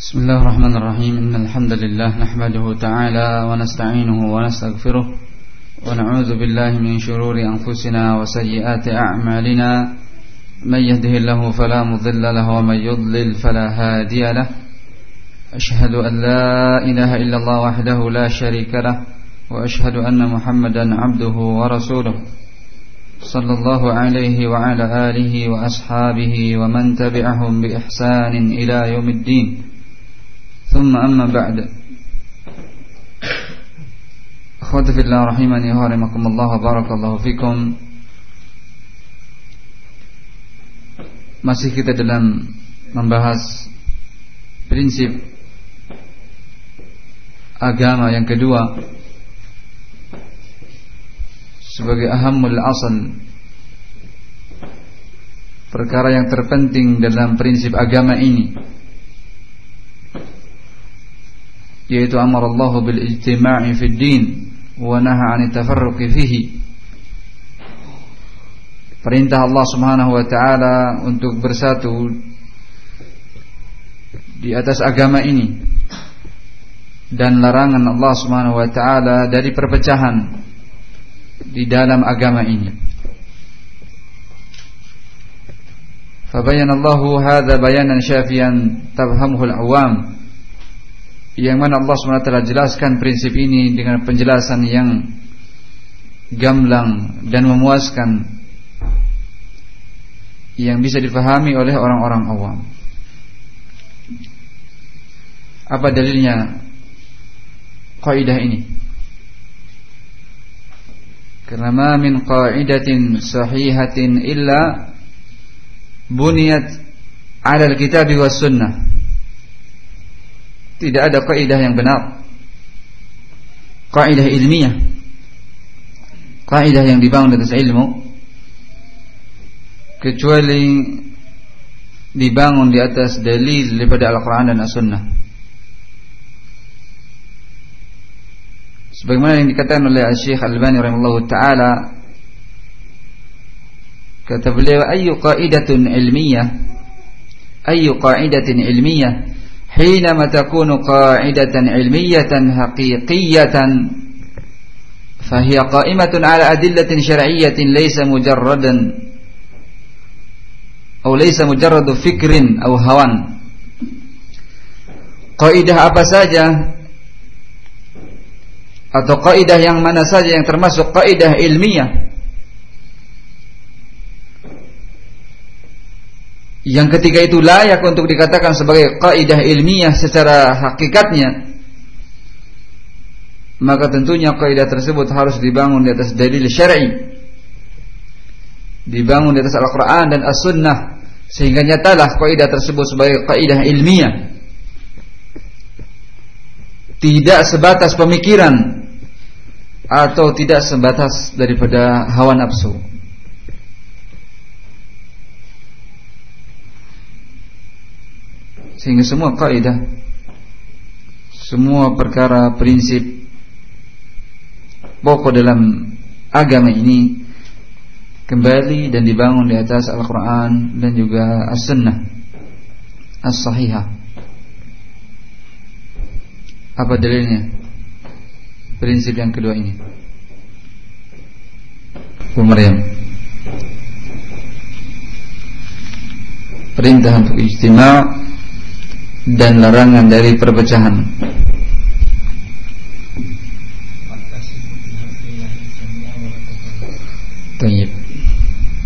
بسم الله الرحمن الرحيم. إن الحمد لله نحمده تعالى ونستعينه ونستغفره ونعوذ بالله من شرور أنفسنا وسيئات أعمالنا. من يهده الله فلا مضل له ومن يضلل فلا هادي له. أشهد أن لا إله إلا الله وحده لا شريك له وأشهد أن محمدا عبده ورسوله. صلى الله عليه وعلى آله وأصحابه ومن تبعهم بإحسان إلى يوم الدين. ثم أما بعد أخوتي في الله رحمني ورحمكم الله وبارك الله فيكم Masih kita dalam membahas prinsip agama yang kedua sebagai ahamul asal perkara yang terpenting dalam prinsip agama ini Yaitu amar Allah bil ijtima'i fid din wa naha 'an tafarruqi fihi perintah Allah Subhanahu wa taala untuk bersatu di atas agama ini dan larangan Allah Subhanahu wa taala dari perpecahan di dalam agama ini. Fabayyana Allah hadza bayanan syafian tafhamuhu al-awam. Yang mana Allah SWT jelaskan prinsip ini dengan penjelasan yang gamblang dan memuaskan yang bisa difahami oleh orang-orang awam. Apa dalilnya kaidah ini? Karena ma min qa'idatin sahihatin illa buniyat 'ala al-kitab was sunnah. Tidak ada kaidah yang benar. Kaidah ilmiah. Kaidah yang dibangun atas ilmu kecuali dibangun di atas dalil daripada Al-Qur'an dan As-Sunnah. sebagaimana yang dikatakan oleh Syekh Al-Albani rahimahullah taala kata beliau ayu qaidatun ilmiyah ayu qaidatin ilmiyah حينما تكون قاعدة علمية حقيقية فهي قائمة على أدلة شرعية ليس مجردا أو ليس مجرد فكر أو هوان قاعدة apa saja atau kaidah yang mana saja yang termasuk kaidah ilmiah yang ketika itu layak untuk dikatakan sebagai kaidah ilmiah secara hakikatnya maka tentunya kaidah tersebut harus dibangun di atas dalil syar'i dibangun di atas Al-Qur'an dan As-Sunnah sehingga nyatalah kaidah tersebut sebagai kaidah ilmiah tidak sebatas pemikiran atau tidak sebatas daripada hawa nafsu. Sehingga semua kaidah semua perkara prinsip pokok dalam agama ini kembali dan dibangun di atas Al-Qur'an dan juga As-Sunnah As-Sahihah. Apa dalilnya? Prinsip yang kedua ini. Bu. Perintah untuk ijtima' dan larangan dari perpecahan. Tayyib.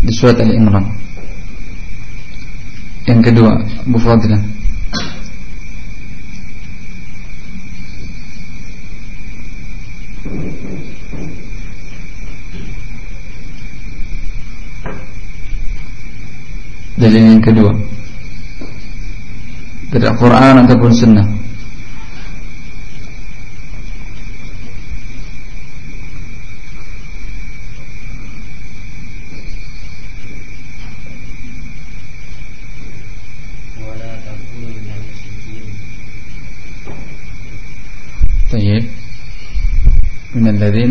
Di surat Al-Imran. Yang kedua, Bu Fadilah. Dalil yang kedua Dari Al-Quran ataupun Sunnah. طيب من الذين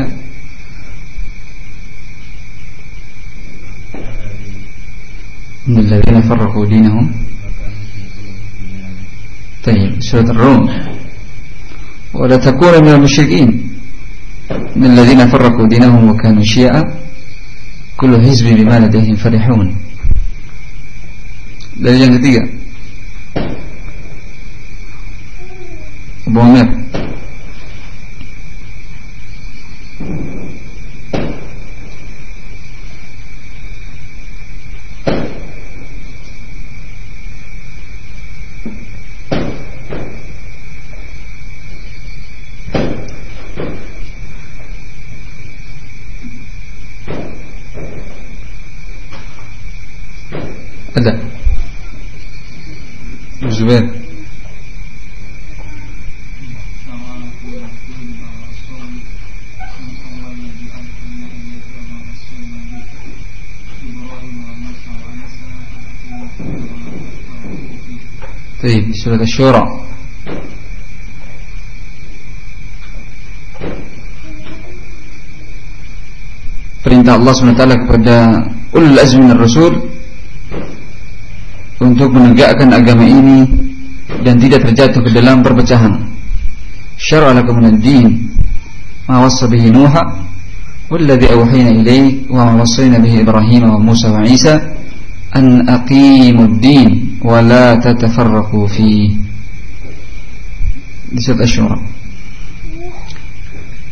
من الذين فرقوا دينهم سورة الروم. ولا تكون من المشركين. من الذين فرقوا دينهم وكانوا شيعا كل حزب بما لديهم فرحون. dari yang ketiga Abu Amir Baik, surat Asy-Syura. Perintah Allah SWT kepada ulul azmi min rasul untuk menegakkan agama ini dan tidak terjatuh ke dalam perpecahan. Syar'a lakum min ad-din ma wassa bihi Nuha والذي أوحينا إليه وما وصينا به إبراهيم وموسى وعيسى أن أقيموا الدين ولا تتفرقوا فيه di surat Asy-Syura.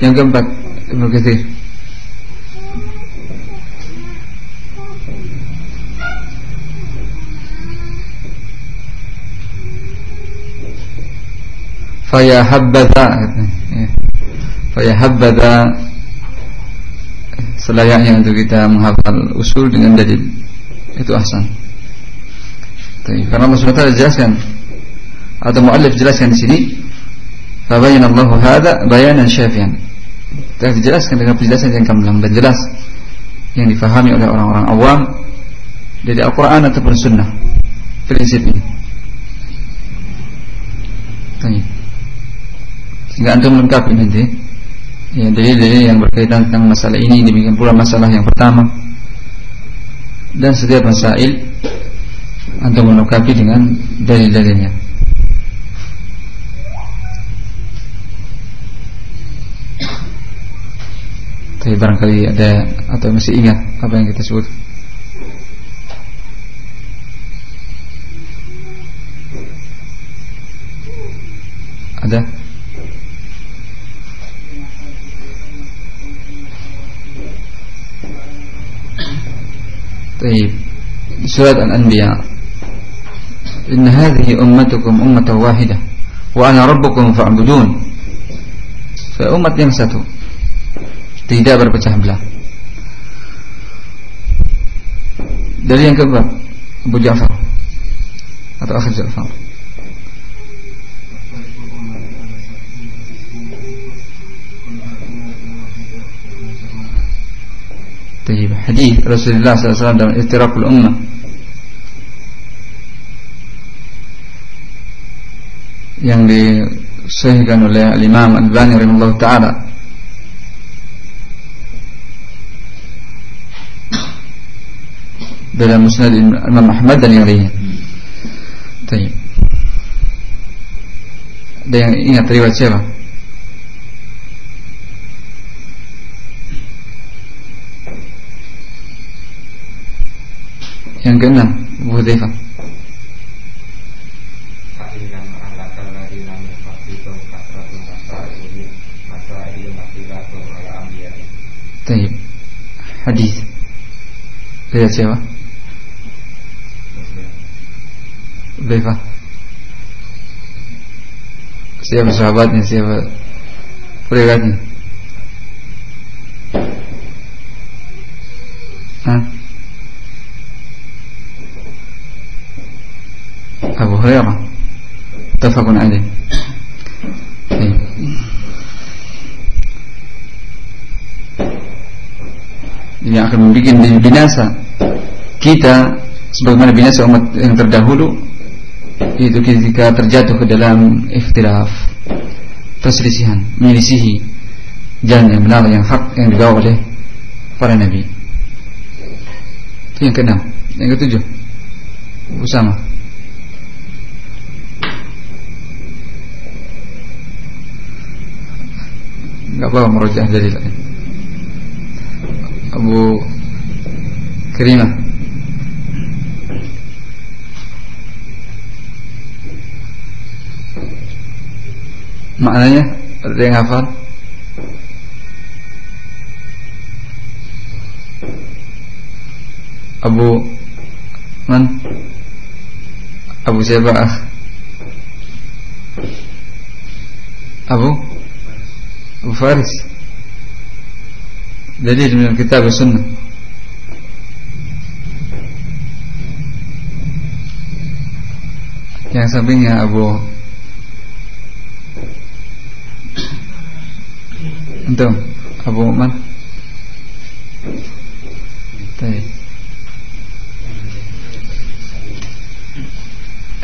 Yang keempat, Ibnu Katsir. Faya habbadha ya. Faya habbadha Selayaknya untuk kita menghafal usul dengan dalil Itu ahsan karena Allah SWT jelaskan atau muallif jelaskan di sini, fabayana Allah hada bayanan syafian. Telah dijelaskan dengan penjelasan yang gamblang dan jelas yang difahami oleh orang-orang awam dari Al-Quran ataupun Sunnah. Prinsip ini. Tanya. Sehingga antum melengkapi nanti ya dalil-dalil yang berkaitan tentang masalah ini demikian pula masalah yang pertama dan setiap masail antum melengkapi dengan dalil-dalilnya. Tapi barangkali ada atau masih ingat apa yang kita sebut. Ada? Taib. Surat Al-Anbiya إن هذه أمتكم أمة واحدة وأنا ربكم فاعبدون فأمة yang satu tidak berpecah belah dari yang keempat Abu Ja'far atau Akhir Ja'far طيب حديث رسول الله صلى الله عليه وسلم dalam iftiraqul ummah yang disahihkan oleh Imam Al-Bani rahimahullah taala dalam musnad Imam Ahmad dan yang lainnya. Baik. Ada yang ingat riwayat siapa? Yang keenam, Hudzaifah. Taib. Hadis. Lihat siapa? Udaifah. Siapa sahabatnya? Siapa riwayatnya? Tafakun alaih. yang akan membuat binasa kita sebagaimana binasa umat yang terdahulu itu ketika terjatuh ke dalam ikhtilaf perselisihan menyelisihi jalan yang benar yang hak yang dibawa oleh para nabi. Itu yang keenam yang ketujuh Usama Enggak apa-apa merujuk dalil. Abu Karimah. Maknanya ada yang hafal? Abu Man. Abu siapa? Abu Abu Faris. Jadi dalam kitab sunnah. Yang sampingnya Abu. Antum Abu Man Baik.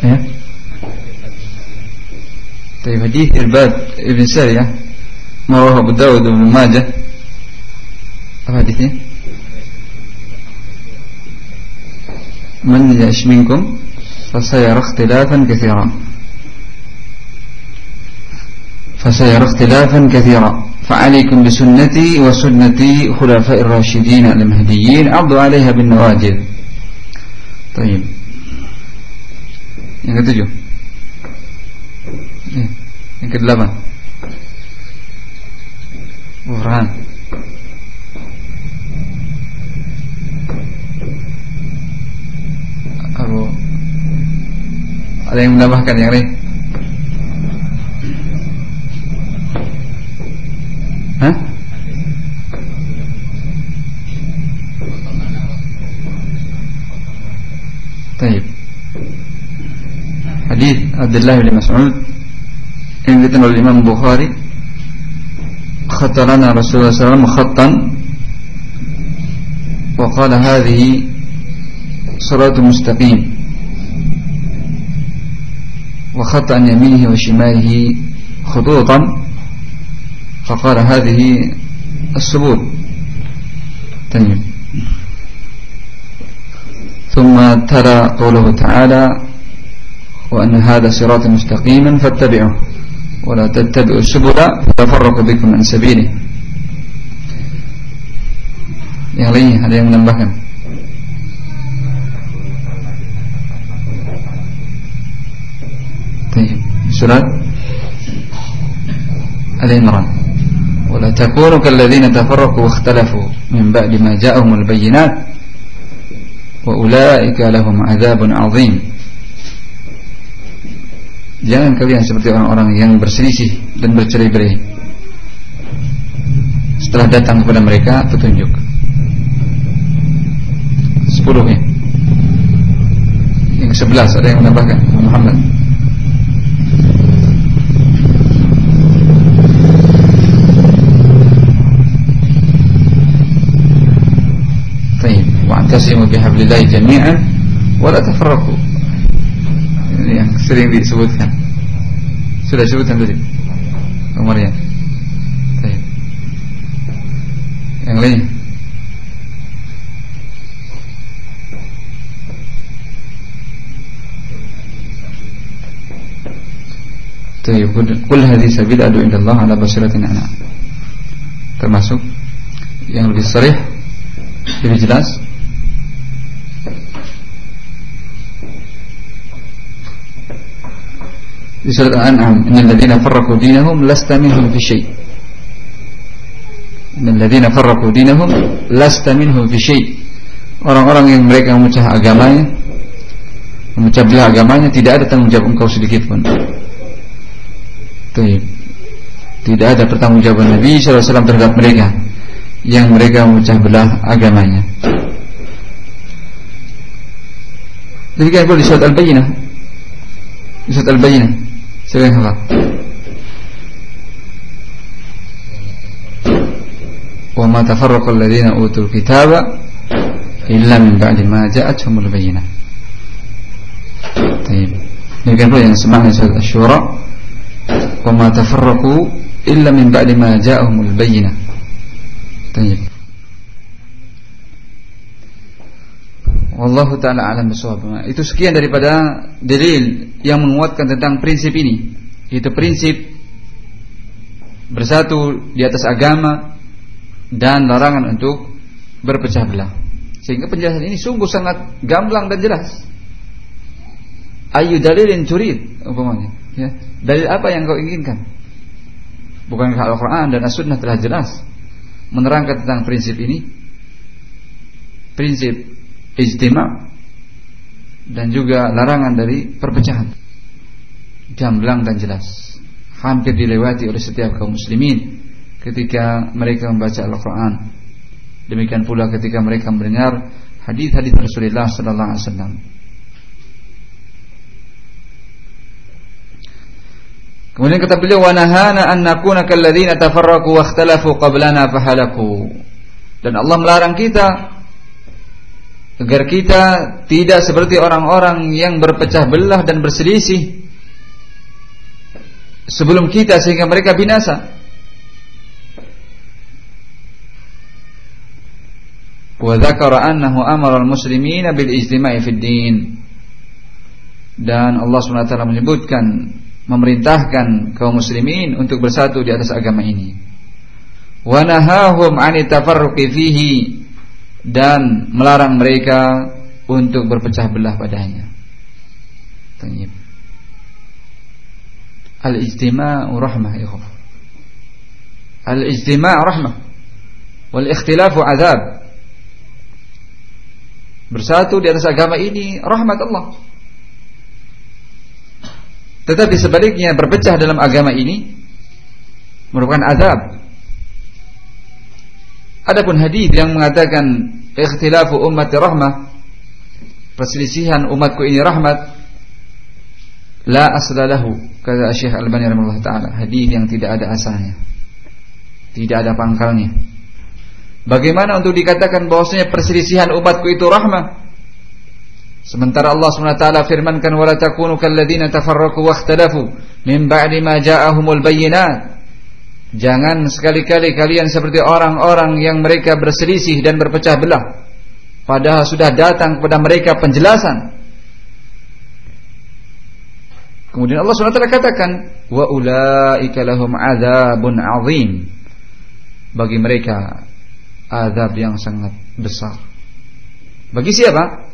Ya. Baik hadis Irbad Ibn ما هو أبو داود بن ماجه. apa من يعش منكم فسيرى اختلافا كثيرا. فسيرى اختلافا كثيرا. فعليكم بسنتي وسنتي خلفاء الراشدين المهديين. عضوا عليها بالنواجذ. طيب. yang ketujuh yang kedelapan Orang Aku ada yang menambahkan yang lain Hah? Hadis Abdullah bin Mas'ud yang diterima oleh Imam Bukhari. خطرنا رسول الله صلى الله عليه وسلم خطا. وقال هذه صراط مستقيم. وخط عن يمينه وشماله خطوطا. فقال هذه السبول طيب. ثم ترى قوله تعالى وأن هذا صراط مستقيما فاتبعه ولا تتبعوا السبل فتفرق بكم عن سبيله. Yang lainnya ada yang menambahkan? Surat. Al-Imran ولا تكونوا كالذين تفرقوا واختلفوا من بعد ما جاءهم البينات وأولئك لهم عذاب عظيم Jangan kalian seperti orang-orang yang berselisih dan bercerai-berai. Setelah datang kepada mereka petunjuk. Sepuluhnya. Yang sebelas ada yang menambahkan? Muhammad. Wa'tasimu bihablillahi jami'an wa la tafarraqu. Ini yang sering disebutkan. Sudah disebutkan tadi. Nomornya. Yang lain. Tayyib, kul hadis sabil adu indallah ala basiratin ana. Termasuk yang lebih sharih lebih jelas di surat Al-An'am innal ladzina farraqu dinahum lasta minhum fi syai' innal ladzina farraqu dinahum lasta minhum fi syai' orang-orang yang mereka memecah agamanya memecah belah agamanya tidak ada tanggung jawab engkau sedikit pun. Tidak ada pertanggungjawaban Nabi SAW terhadap mereka yang mereka memecah belah agamanya. Demikian pula di surat Al-Bayyinah. Di surat Al-Bayyinah Siapa yang hafal? Wa ma tafarraqa alladziina utul kitaba illa min ba'di ma ja'atuhumul bayyinah. Baik. Demikian pula yang semangat surat Asy-Syura wa ma tafarraqu illa min ba'di ma ja'ahumul bayyinah. Baik. Wallahu taala alam bisawab. Itu sekian daripada dalil yang menguatkan tentang prinsip ini. Itu prinsip bersatu di atas agama dan larangan untuk berpecah belah. Sehingga penjelasan ini sungguh sangat gamblang dan jelas. Ayu dalilin turid umpamanya, ya. Dalil apa yang kau inginkan? Bukankah Al-Qur'an dan As-Sunnah telah jelas menerangkan tentang prinsip ini? Prinsip ijtima' dan juga larangan dari perpecahan. Gamblang dan jelas. Hampir dilewati oleh setiap kaum muslimin ketika mereka membaca Al-Qur'an. Demikian pula ketika mereka mendengar hadis-hadis Rasulullah sallallahu alaihi wasallam. Kemudian kata beliau wa nahana an nakuna kalladzina tafarraqu wa ikhtalafu qablana fahalaku. Dan Allah melarang kita agar kita tidak seperti orang-orang yang berpecah belah dan berselisih sebelum kita sehingga mereka binasa. Wa dzakara annahu amara al-muslimina bil ijtima'i fid din. Dan Allah SWT menyebutkan memerintahkan kaum muslimin untuk bersatu di atas agama ini. Wa nahahum fihi dan melarang mereka untuk berpecah belah padanya. Tayyib. Al-ijtima'u rahmah ya Al-ijtima'u rahmah wal ikhtilafu azab. Bersatu di atas agama ini rahmat Allah. Tetapi sebaliknya berpecah dalam agama ini merupakan azab. Adapun hadis yang mengatakan ikhtilafu ummati rahmah, perselisihan umatku ini rahmat, la aslalahu kata Syekh Al-Albani rahimahullah taala, hadis yang tidak ada asalnya. Tidak ada pangkalnya. Bagaimana untuk dikatakan bahwasanya perselisihan umatku itu rahmah? Sementara Allah SWT firmankan wala takunu kalladzina tafarraqu wakhtalafu min ba'di ma ja'ahumul bayyinat. Jangan sekali-kali kalian seperti orang-orang yang mereka berselisih dan berpecah belah padahal sudah datang kepada mereka penjelasan. Kemudian Allah SWT katakan wa ulaika lahum adzabun azim. Bagi mereka azab yang sangat besar. Bagi siapa?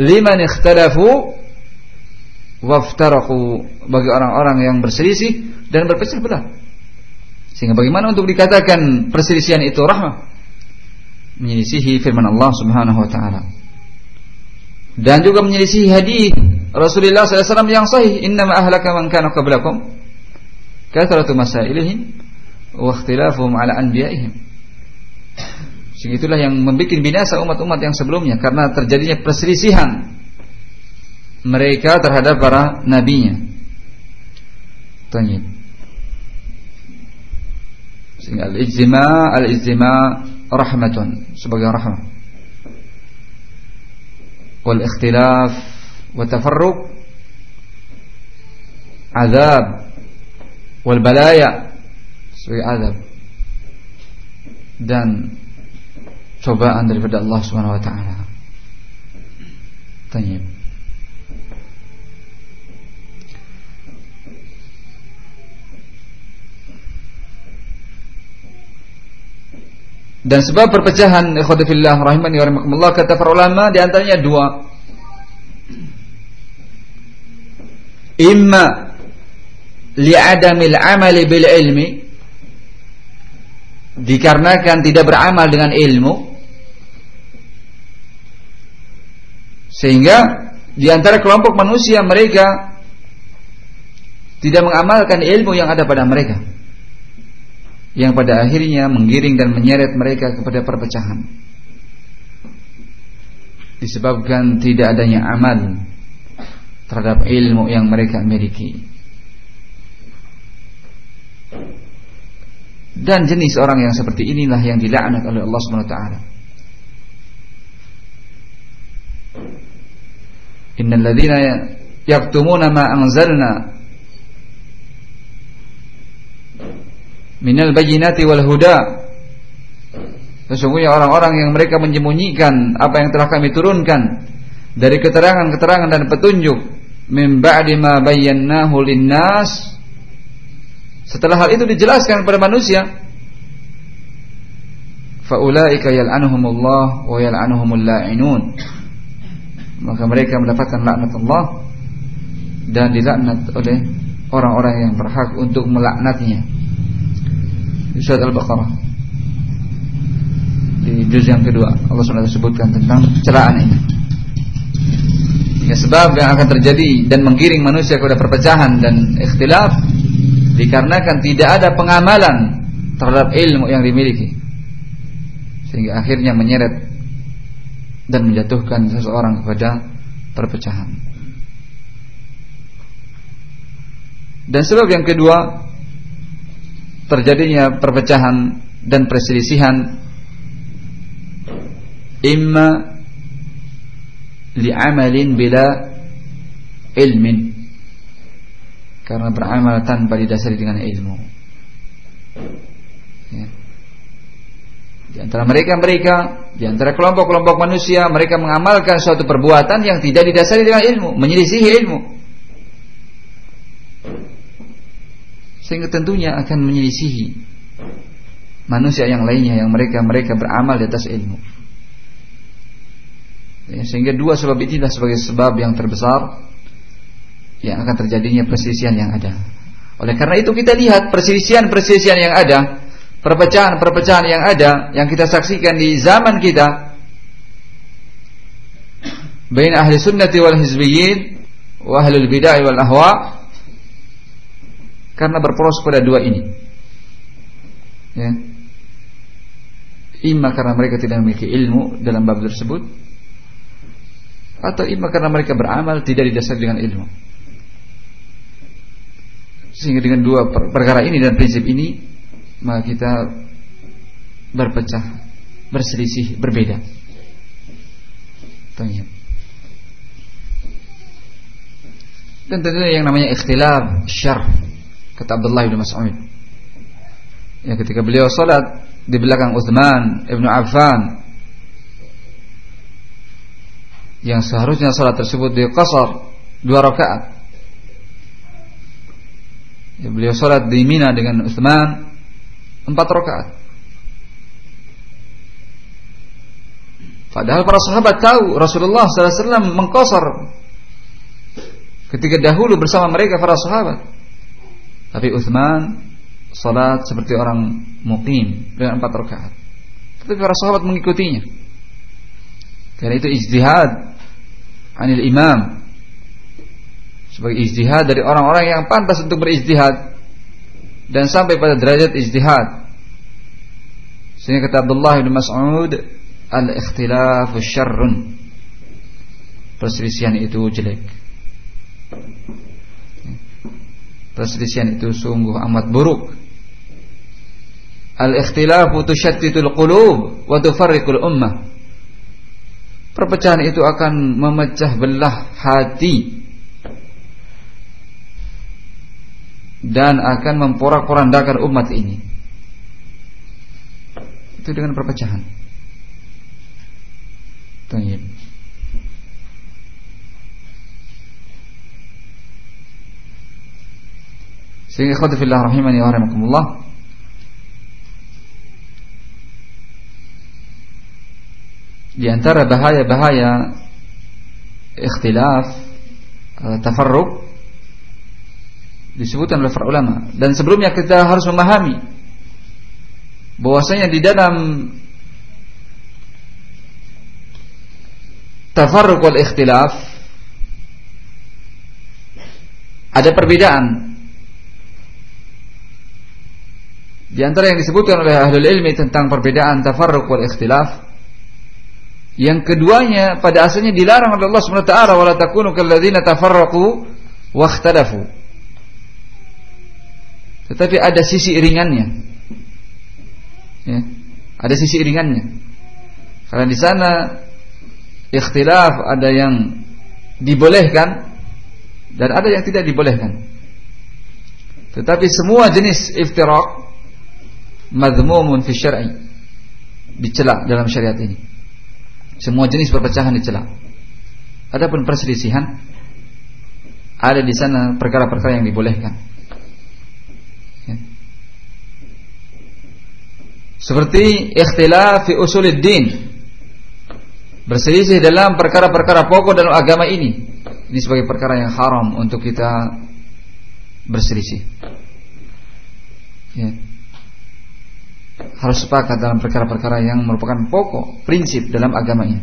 Liman ikhtalafu waftaraqu bagi orang-orang yang berselisih dan berpecah belah. Sehingga bagaimana untuk dikatakan perselisihan itu rahmah? Menyelisihi firman Allah Subhanahu wa taala. Dan juga menyelisihi hadis Rasulullah SAW yang sahih, "Innama ahlaka man kana qablakum kathratu masailihim wa ikhtilafuhum ala anbiya'ihim." Sehingga itulah yang membuat binasa umat-umat yang sebelumnya karena terjadinya perselisihan mereka terhadap para nabinya. Tanya. Sehingga al-ijtima al-ijtima rahmatun sebagai rahmat. Wal ikhtilaf wa tafarruq azab wal balaya sebagai azab dan cobaan daripada Allah Subhanahu wa taala. Tanya. Dan sebab perpecahan ikhwati fillah rahimani wa kata para ulama di antaranya dua. Imma li'adamil amali bil ilmi dikarenakan tidak beramal dengan ilmu Sehingga di antara kelompok manusia mereka tidak mengamalkan ilmu yang ada pada mereka. Yang pada akhirnya menggiring dan menyeret mereka kepada perpecahan. Disebabkan tidak adanya amal terhadap ilmu yang mereka miliki. Dan jenis orang yang seperti inilah yang dilaknat oleh Allah Subhanahu wa taala. Innal ladzina yaktumuna ma anzalna minal bayyinati wal huda Sesungguhnya orang-orang yang mereka menyembunyikan apa yang telah kami turunkan dari keterangan-keterangan dan petunjuk min ba'di ma bayyanahu linnas Setelah hal itu dijelaskan kepada manusia, faulaika yal'anuhumullah wa yal'anuhumul la'inun. Maka mereka mendapatkan laknat Allah dan dilaknat oleh orang-orang yang berhak untuk melaknatnya. Surat Al-Baqarah di juz yang kedua Allah SWT sebutkan tentang celaan ini. Ya, sebab yang akan terjadi dan menggiring manusia kepada perpecahan dan ikhtilaf dikarenakan tidak ada pengamalan terhadap ilmu yang dimiliki sehingga akhirnya menyeret dan menjatuhkan seseorang kepada perpecahan. Dan sebab yang kedua terjadinya perpecahan dan perselisihan imma li'amalin bila ilmin karena beramal tanpa didasari dengan ilmu. Ya. Di antara mereka-mereka, di antara kelompok-kelompok manusia, mereka mengamalkan suatu perbuatan yang tidak didasari dengan ilmu, menyelisihi ilmu. Sehingga tentunya akan menyelisihi manusia yang lainnya yang mereka mereka beramal di atas ilmu. Ya, sehingga dua sebab ini sebagai sebab yang terbesar yang akan terjadinya perselisihan yang ada. Oleh karena itu kita lihat perselisihan-perselisihan yang ada perpecahan-perpecahan yang ada yang kita saksikan di zaman kita bain ahli sunnati wal hizbiyyin wa ahlul bid'ah wal ahwa karena berporos pada dua ini ya imma karena mereka tidak memiliki ilmu dalam bab tersebut atau imma karena mereka beramal tidak didasari dengan ilmu sehingga dengan dua perkara ini dan prinsip ini maka kita berpecah, berselisih, berbeda. Tanya. Dan tentunya yang namanya ikhtilaf syar kata Abdullah bin Mas'ud. Ya ketika beliau salat di belakang Uthman Ibn Affan yang seharusnya salat tersebut di qasar dua rakaat. Ya, beliau salat di Mina dengan Uthman empat rakaat. Padahal para sahabat tahu Rasulullah SAW mengkosor ketika dahulu bersama mereka para sahabat. Tapi Uthman salat seperti orang mukim dengan empat rakaat. Tapi para sahabat mengikutinya. Karena itu ijtihad anil imam sebagai ijtihad dari orang-orang yang pantas untuk berijtihad dan sampai pada derajat ijtihad. Sehingga kata Abdullah bin Mas'ud, al-ikhtilafu syarrun. Perselisihan itu jelek. Perselisihan itu sungguh amat buruk. Al-ikhtilafu tusyattitul qulub wa tufarriqul ummah. Perpecahan itu akan memecah belah hati dan akan memporak-porandakan umat ini. Itu dengan perpecahan. Tayyib. Sehingga khadifillah rahimani wa rahimakumullah. Di antara bahaya-bahaya ikhtilaf eh, tafarruq disebutkan oleh para ulama. Dan sebelumnya kita harus memahami bahwasanya di dalam tafarruq wal ikhtilaf ada perbedaan di antara yang disebutkan oleh ahlul ilmi tentang perbedaan tafarruq wal ikhtilaf yang keduanya pada asalnya dilarang oleh Allah Subhanahu wa taala wala takunu kalladzina tafarraqu wa ikhtalafu tetapi ada sisi ringannya. Ya, ada sisi ringannya. Karena di sana ikhtilaf ada yang dibolehkan dan ada yang tidak dibolehkan. Tetapi semua jenis iftirak madhmumun fi syar'i dicela dalam syariat ini. Semua jenis perpecahan dicela. Adapun perselisihan ada di sana perkara-perkara yang dibolehkan. Ya. Seperti ikhtilaf fi usuluddin. Berselisih dalam perkara-perkara pokok dalam agama ini. Ini sebagai perkara yang haram untuk kita berselisih. Ya. Harus sepakat dalam perkara-perkara yang merupakan pokok prinsip dalam agamanya.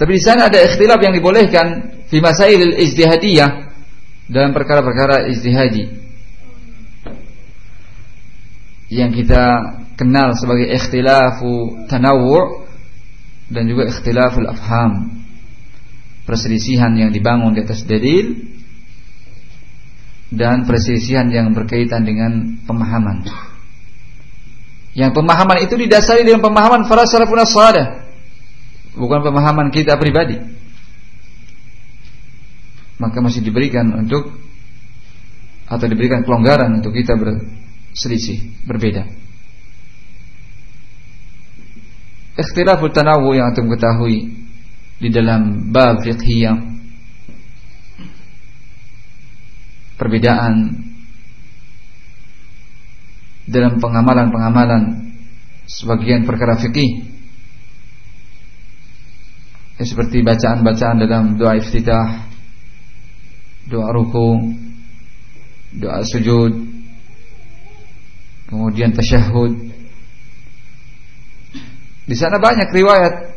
Tapi di sana ada ikhtilaf yang dibolehkan fi masail ijtihadiyah dalam perkara-perkara ijtihadi yang kita kenal sebagai ikhtilafu tanawwu' dan juga ikhtilaful afham perselisihan yang dibangun di atas dalil dan perselisihan yang berkaitan dengan pemahaman. Yang pemahaman itu didasari dengan pemahaman para salafun salih bukan pemahaman kita pribadi. Maka masih diberikan untuk atau diberikan kelonggaran untuk kita berselisih berbeda. Ikhtilafut tanawu yang antum ketahui di dalam bab fiqhiyah perbedaan dalam pengamalan-pengamalan sebagian perkara fikih ya, seperti bacaan-bacaan dalam doa iftitah, doa ruku, doa sujud, kemudian tasyahud. Di sana banyak riwayat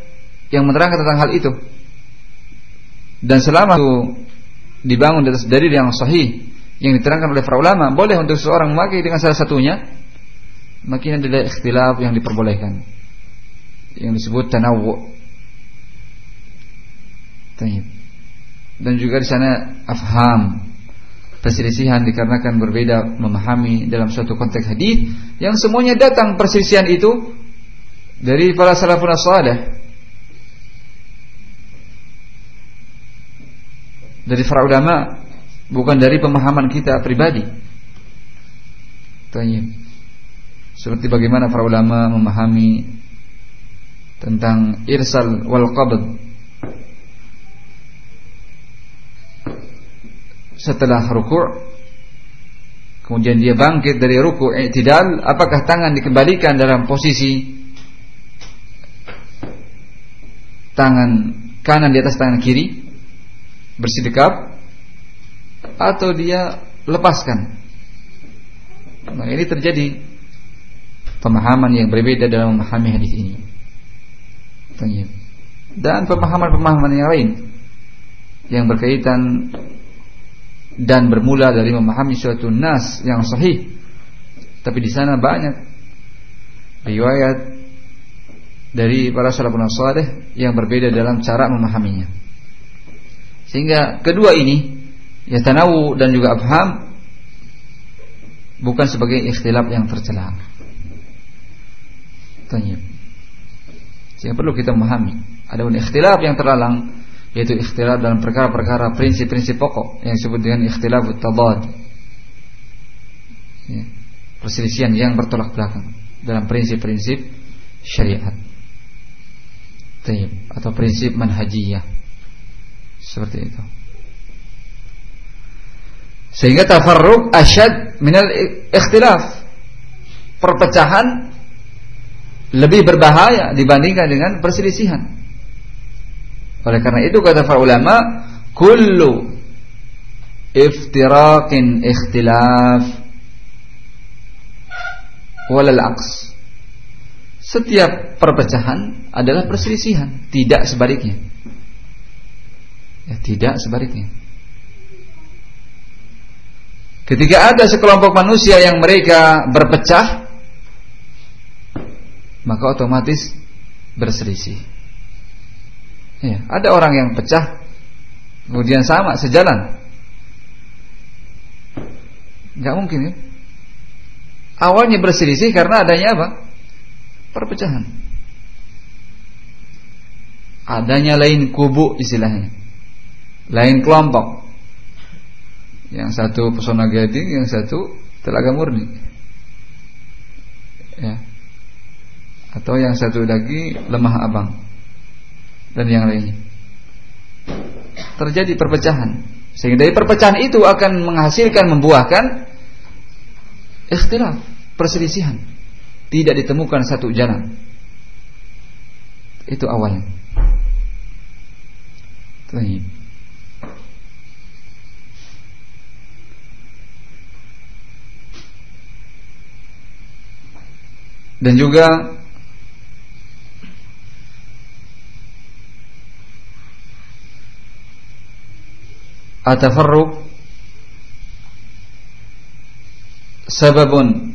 yang menerangkan tentang hal itu. Dan selama itu dibangun dalil yang sahih yang diterangkan oleh para ulama, boleh untuk seseorang memakai dengan salah satunya, makin adalah ikhtilaf yang diperbolehkan. Yang disebut tanawwu. Dan juga di sana afham perselisihan dikarenakan berbeda memahami dalam suatu konteks hadis yang semuanya datang perselisihan itu dari para salafun salih dari para ulama bukan dari pemahaman kita pribadi. Tanya. Seperti bagaimana para ulama memahami tentang irsal wal qabd setelah ruku' kemudian dia bangkit dari ruku' i'tidal apakah tangan dikembalikan dalam posisi tangan kanan di atas tangan kiri bersidekap atau dia lepaskan nah ini terjadi pemahaman yang berbeda dalam memahami hadis ini dan pemahaman-pemahaman yang lain yang berkaitan dan bermula dari memahami suatu nas yang sahih. Tapi di sana banyak riwayat dari para salafun salih yang berbeda dalam cara memahaminya. Sehingga kedua ini ya tanawu dan juga abham bukan sebagai ikhtilaf yang tercela. Tanya. Sehingga perlu kita memahami. Ada ikhtilaf yang terlalang yaitu ikhtilaf dalam perkara-perkara prinsip-prinsip pokok yang disebut dengan ikhtilaf tabad ya, perselisihan yang bertolak belakang dalam prinsip-prinsip syariat Taib, atau prinsip manhajiyah seperti itu sehingga tafarruq asyad minal ikhtilaf perpecahan lebih berbahaya dibandingkan dengan perselisihan oleh karena itu kata para ulama, kullu iftiraqin ikhtilaf walal aqs. Setiap perpecahan adalah perselisihan, tidak sebaliknya. Ya, tidak sebaliknya. Ketika ada sekelompok manusia yang mereka berpecah, maka otomatis berselisih. Ya, ada orang yang pecah kemudian sama sejalan. Gak mungkin ya. Awalnya berselisih karena adanya apa? Perpecahan. Adanya lain kubu istilahnya. Lain kelompok. Yang satu pesona gading, yang satu telaga murni. Ya. Atau yang satu lagi lemah abang dan yang lainnya. Terjadi perpecahan. Sehingga dari perpecahan itu akan menghasilkan membuahkan ikhtilaf, perselisihan. Tidak ditemukan satu jalan. Itu awalnya. Dan juga atafarruq sababun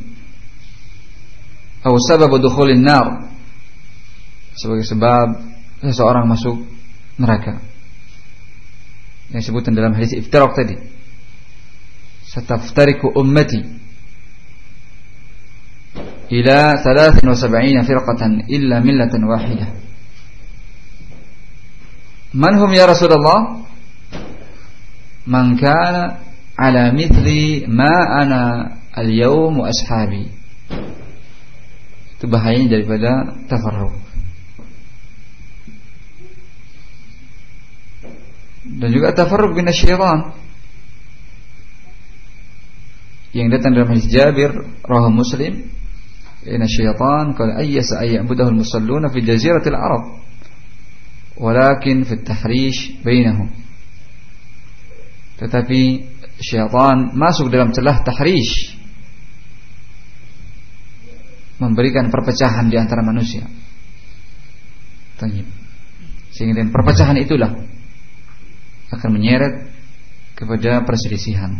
atau sabab dukhulin nar sebagai sebab seseorang masuk neraka. Yang disebutkan dalam hadis iftiraq tadi. Sataftariku ummati ila 73 firqatan illa millatan wahidah man ya Rasulullah? Man kana ala ma ana al-yawm ashabi. Itu bahayanya dan juga tafarruq bin syaitan yang datang dalam hadis Jabir rawahu Muslim inna syaitan qala ayyasa ay ya'budahu al-musalluna fi jaziratil arab walakin fi at-tahrish bainahum tetapi syaitan masuk dalam celah tahrish memberikan perpecahan di antara manusia. Sehingga dengan perpecahan itulah akan menyeret kepada perselisihan.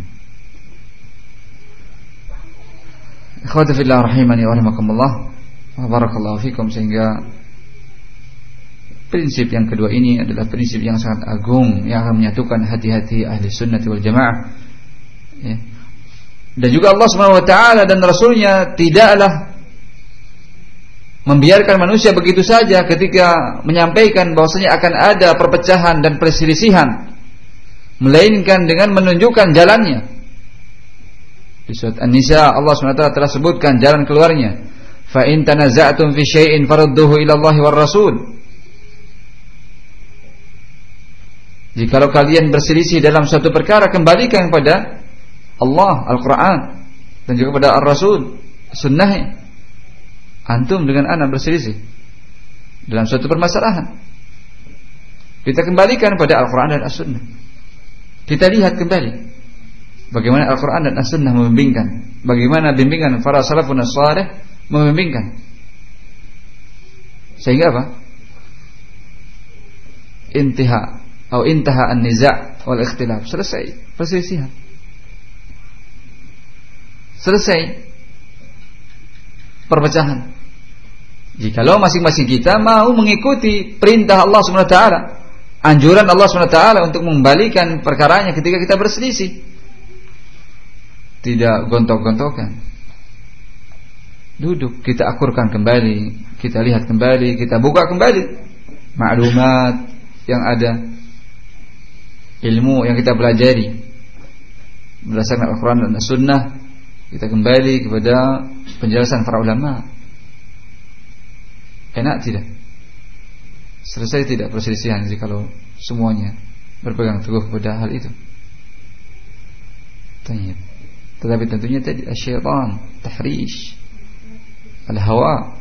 Ikhwati fillah rahimani wa rahimakumullah barakallahu fikum sehingga Prinsip yang kedua ini adalah prinsip yang sangat agung yang akan menyatukan hati-hati ahli sunnah wal jamaah. Ya. Dan juga Allah taala dan rasulnya tidaklah membiarkan manusia begitu saja ketika menyampaikan bahwasanya akan ada perpecahan dan perselisihan melainkan dengan menunjukkan jalannya. Di surat An-Nisa Allah SWT telah sebutkan jalan keluarnya. Fa in tanaza'tum fi syai'in farudduhu ila Allah war Rasul. Jikalau kalian berselisih dalam suatu perkara kembalikan kepada Allah Al-Quran dan juga kepada Ar-Rasul Sunnah Antum dengan anak berselisih dalam suatu permasalahan Kita kembalikan kepada Al-Quran dan As-Sunnah Kita lihat kembali Bagaimana Al-Quran dan As-Sunnah membimbingkan Bagaimana bimbingan para salafun as-salih Membimbingkan Sehingga apa? Intiha atau intaha an-niza' wal ikhtilaf. Selesai perselisihan. Selesai perpecahan. Jikalau masing-masing kita mau mengikuti perintah Allah taala, anjuran Allah taala untuk membalikan perkaranya ketika kita berselisih. Tidak gontok-gontokan. Duduk, kita akurkan kembali, kita lihat kembali, kita buka kembali maklumat yang ada ilmu yang kita pelajari berdasarkan Al-Quran dan As-Sunnah kita kembali kepada penjelasan para ulama enak tidak selesai tidak perselisihan kalau semuanya berpegang teguh kepada hal itu Tanya. Tetapi tentunya tadi syaitan tahrish al-hawa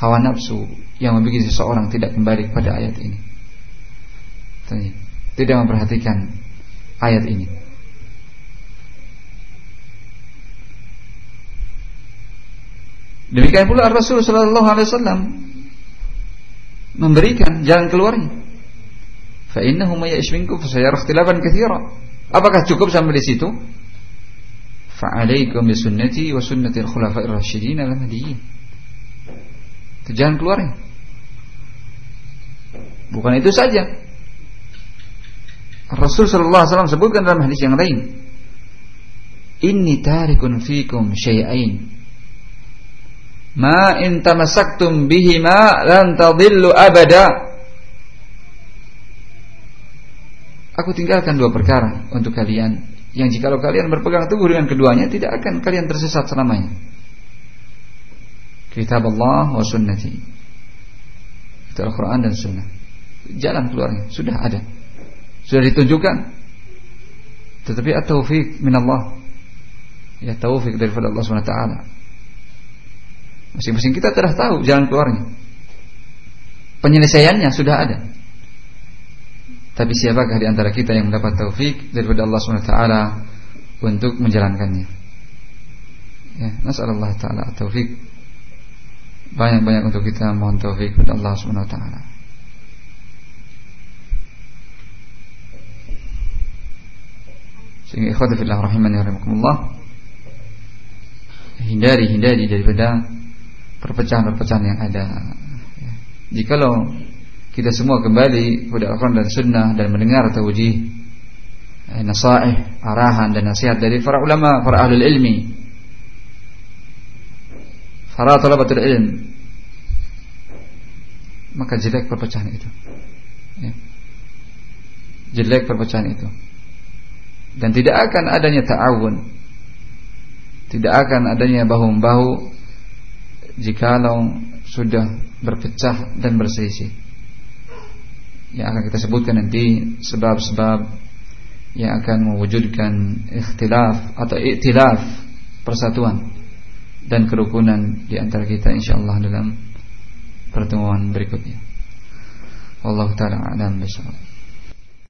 hawa nafsu yang membuat seseorang tidak kembali kepada ayat ini tidak memperhatikan ayat ini. Demikian pula Rasul Shallallahu Alaihi Wasallam memberikan jalan keluarnya. Fa innahu may yashminku fa sayara ikhtilafan katsira. Apakah cukup sampai di situ? Fa alaikum bi sunnati wa sunnati al-khulafa'ir rasyidin al-mahdiyyin. Itu jalan keluarnya. Bukan itu saja. Rasul sallallahu alaihi wasallam sebutkan dalam hadis yang lain, "Inni tarikun fikum syai'ain ma in tamassaktum bihima lan tadillu abada." Aku tinggalkan dua perkara untuk kalian yang jikalau kalian berpegang teguh dengan keduanya tidak akan kalian tersesat selamanya. Kitab Allah wa sunnati. Itu Al-Quran dan Sunnah. Jalan keluarnya sudah ada. Sudah ditunjukkan. Tetapi at-taufik min Allah. ya taufik daripada Allah taala. Masing-masing kita telah tahu jalan keluarnya. Penyelesaiannya sudah ada. Tapi siapakah di antara kita yang mendapat taufik daripada Allah wa taala untuk menjalankannya? Ya, nasallallahu taala taufik. Banyak-banyak untuk kita mohon taufik kepada Allah Subhanahu wa taala. Sehingga ikhwati fillah rahimani rahimakumullah hindari hindari daripada perpecahan-perpecahan yang ada. Ya. Jikalau kita semua kembali kepada Al-Quran dan Sunnah dan mendengar tawjih, eh, nasaih, arahan dan nasihat dari para ulama, para ahli ilmi, para talabatul ilm, maka jelek perpecahan itu. Ya. Jelek perpecahan itu. Dan tidak akan adanya ta'awun. Tidak akan adanya bahu-bahu jikalau sudah berpecah dan berselisih yang akan kita sebutkan nanti sebab-sebab yang akan mewujudkan ikhtilaf atau iktilaf persatuan dan kerukunan di antara kita insyaallah dalam pertemuan berikutnya. Allah taala alam bisawab.